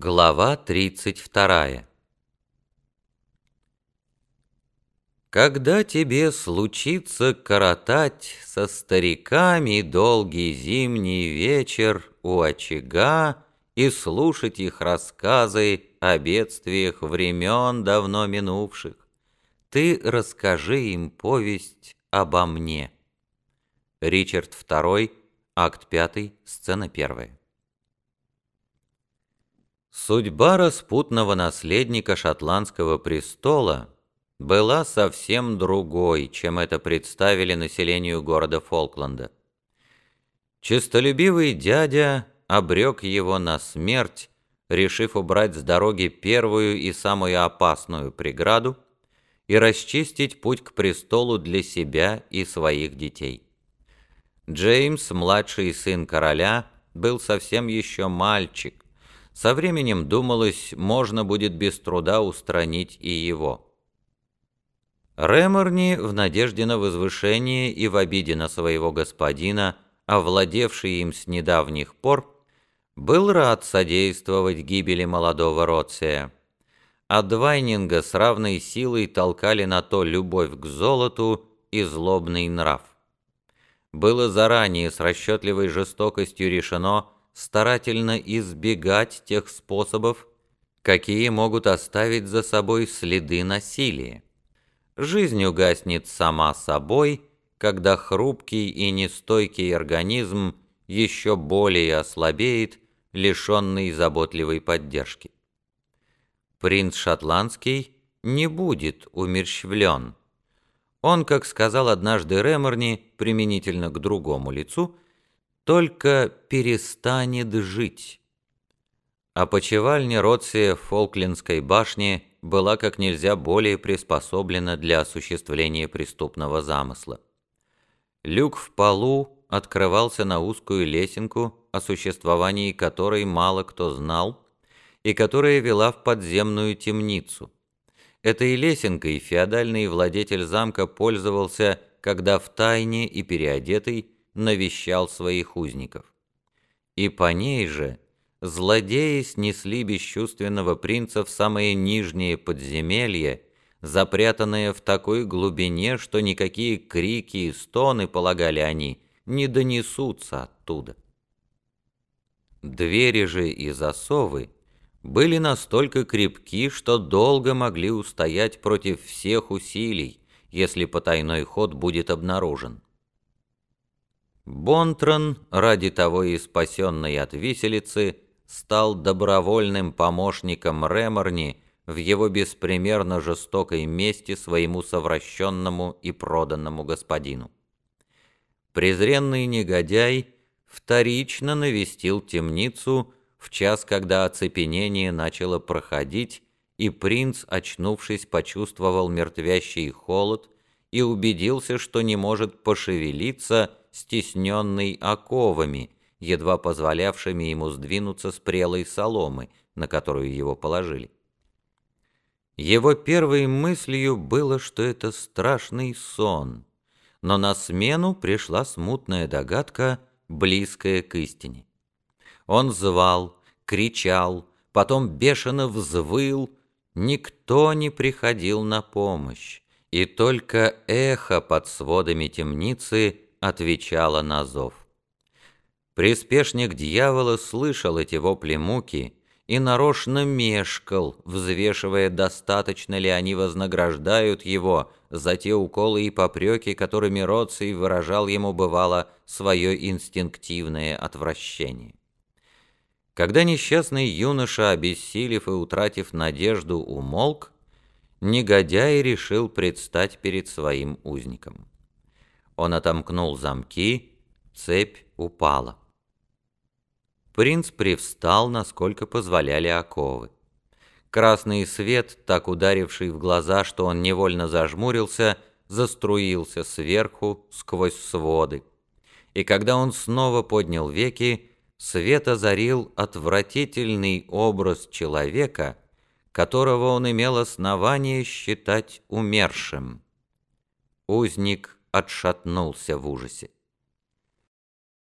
Глава 32 Когда тебе случится коротать со стариками долгий зимний вечер у очага и слушать их рассказы о бедствиях времен давно минувших, ты расскажи им повесть обо мне. Ричард II, акт 5, сцена 1. Судьба распутного наследника шотландского престола была совсем другой, чем это представили населению города Фолкленда. Честолюбивый дядя обрек его на смерть, решив убрать с дороги первую и самую опасную преграду и расчистить путь к престолу для себя и своих детей. Джеймс, младший сын короля, был совсем еще мальчик, со временем, думалось, можно будет без труда устранить и его. Реморни, в надежде на возвышение и в обиде на своего господина, овладевший им с недавних пор, был рад содействовать гибели молодого Роция. А Двайнинга с равной силой толкали на то любовь к золоту и злобный нрав. Было заранее с расчетливой жестокостью решено, старательно избегать тех способов, какие могут оставить за собой следы насилия. Жизнь угаснет сама собой, когда хрупкий и нестойкий организм еще более ослабеет, лишенный заботливой поддержки. Принц Шотландский не будет умерщвлен. Он, как сказал однажды Реморни, применительно к другому лицу, только перестанет жить. А почевальня Роция в Фолклендской башне была как нельзя более приспособлена для осуществления преступного замысла. Люк в полу открывался на узкую лесенку, о существовании которой мало кто знал, и которая вела в подземную темницу. Этой лесенкой феодальный владетель замка пользовался, когда в тайне и переодетый навещал своих узников. И по ней же злодеи снесли бесчувственного принца в самое нижнее подземелье, запрятанное в такой глубине, что никакие крики и стоны, полагали они, не донесутся оттуда. Двери же и засовы были настолько крепки, что долго могли устоять против всех усилий, если потайной ход будет обнаружен. Бонтрон, ради того и спасенный от виселицы, стал добровольным помощником Реморни в его беспримерно жестокой мести своему совращенному и проданному господину. Презренный негодяй вторично навестил темницу в час, когда оцепенение начало проходить, и принц, очнувшись, почувствовал мертвящий холод и убедился, что не может пошевелиться, стесненный оковами, едва позволявшими ему сдвинуться с прелой соломы, на которую его положили. Его первой мыслью было, что это страшный сон, но на смену пришла смутная догадка, близкая к истине. Он звал, кричал, потом бешено взвыл, никто не приходил на помощь, и только эхо под сводами темницы отвечала на зов. Приспешник дьявола слышал эти вопли муки и нарочно мешкал, взвешивая, достаточно ли они вознаграждают его за те уколы и попреки, которыми Роций выражал ему, бывало, свое инстинктивное отвращение. Когда несчастный юноша, обессилев и утратив надежду, умолк, негодяй решил предстать перед своим узником. Он отомкнул замки, цепь упала. Принц привстал, насколько позволяли оковы. Красный свет, так ударивший в глаза, что он невольно зажмурился, заструился сверху сквозь своды. И когда он снова поднял веки, свет озарил отвратительный образ человека, которого он имел основание считать умершим. Узник отшатнулся в ужасе.